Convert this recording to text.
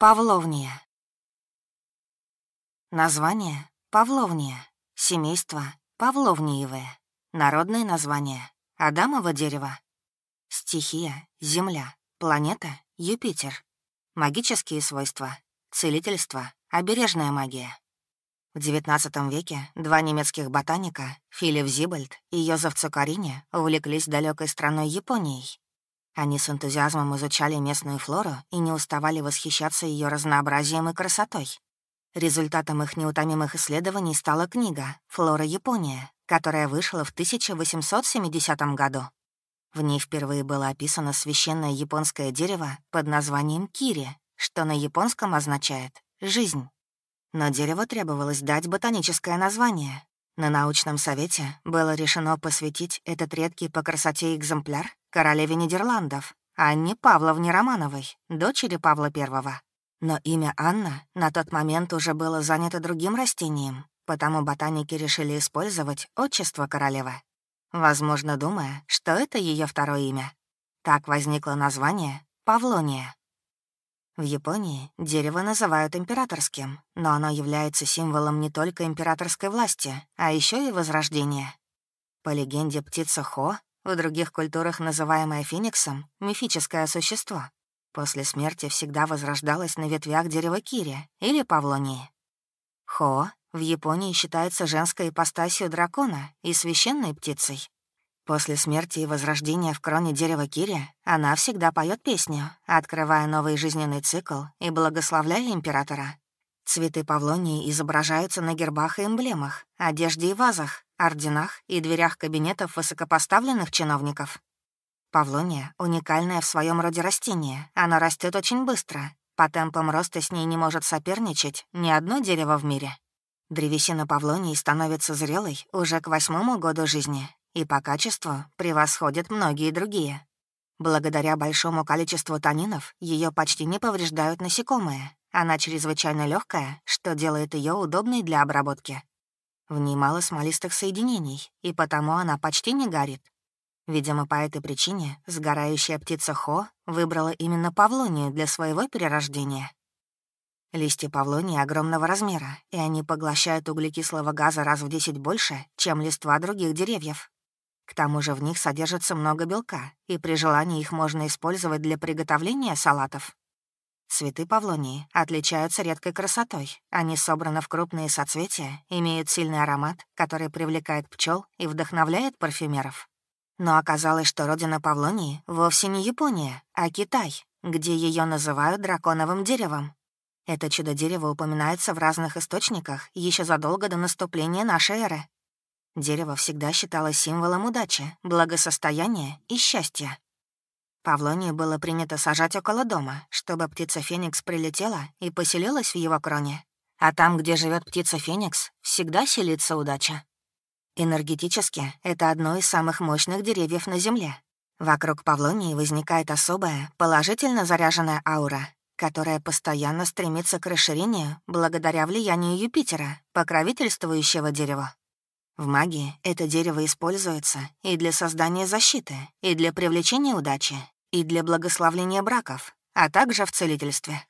Павловния. Название — Павловния. Семейство — Павловниевое. Народное название — Адамово дерево. Стихия — Земля. Планета — Юпитер. Магические свойства — целительство, обережная магия. В XIX веке два немецких ботаника, Филипп Зибальд и Йозеф Цукарини, увлеклись далекой страной Японией. Они с энтузиазмом изучали местную флору и не уставали восхищаться ее разнообразием и красотой. Результатом их неутомимых исследований стала книга «Флора Япония», которая вышла в 1870 году. В ней впервые было описано священное японское дерево под названием кири, что на японском означает «жизнь». Но дереву требовалось дать ботаническое название. На научном совете было решено посвятить этот редкий по красоте экземпляр королеве Нидерландов, Анне Павловне Романовой, дочери Павла I. Но имя Анна на тот момент уже было занято другим растением, потому ботаники решили использовать отчество королевы. Возможно, думая, что это ее второе имя. Так возникло название Павлония. В Японии дерево называют императорским, но оно является символом не только императорской власти, а еще и возрождения. По легенде, птица Хо, в других культурах называемая фениксом, мифическое существо, после смерти всегда возрождалась на ветвях дерева кири или павлонии. Хо в Японии считается женской ипостасью дракона и священной птицей. После смерти и возрождения в кроне дерева Кири она всегда поет песню, открывая новый жизненный цикл и благословляя императора. Цветы павлонии изображаются на гербах и эмблемах, одежде и вазах, орденах и дверях кабинетов высокопоставленных чиновников. Павлония — уникальное в своем роде растение, она растет очень быстро. По темпам роста с ней не может соперничать ни одно дерево в мире. Древесина павлонии становится зрелой уже к восьмому году жизни, и по качеству превосходят многие другие. Благодаря большому количеству танинов ее почти не повреждают насекомые. Она чрезвычайно легкая, что делает ее удобной для обработки. В ней мало смолистых соединений, и потому она почти не горит. Видимо, по этой причине сгорающая птица Хо выбрала именно павлонию для своего перерождения. Листья павлонии огромного размера, и они поглощают углекислого газа раз в 10 больше, чем листва других деревьев. К тому же в них содержится много белка, и при желании их можно использовать для приготовления салатов. Цветы павлонии отличаются редкой красотой. Они собраны в крупные соцветия, имеют сильный аромат, который привлекает пчел и вдохновляет парфюмеров. Но оказалось, что родина павлонии вовсе не Япония, а Китай, где ее называют драконовым деревом. Это чудо-дерево упоминается в разных источниках еще задолго до наступления нашей эры. Дерево всегда считалось символом удачи, благосостояния и счастья. Павлонию было принято сажать около дома, чтобы птица Феникс прилетела и поселилась в его кроне. А там, где живет птица Феникс, всегда селится удача. Энергетически это одно из самых мощных деревьев на Земле. Вокруг Павлонии возникает особая, положительно заряженная аура, которая постоянно стремится к расширению благодаря влиянию Юпитера, покровительствующего дереву. В магии это дерево используется и для создания защиты, и для привлечения удачи, и для благословления браков, а также в целительстве.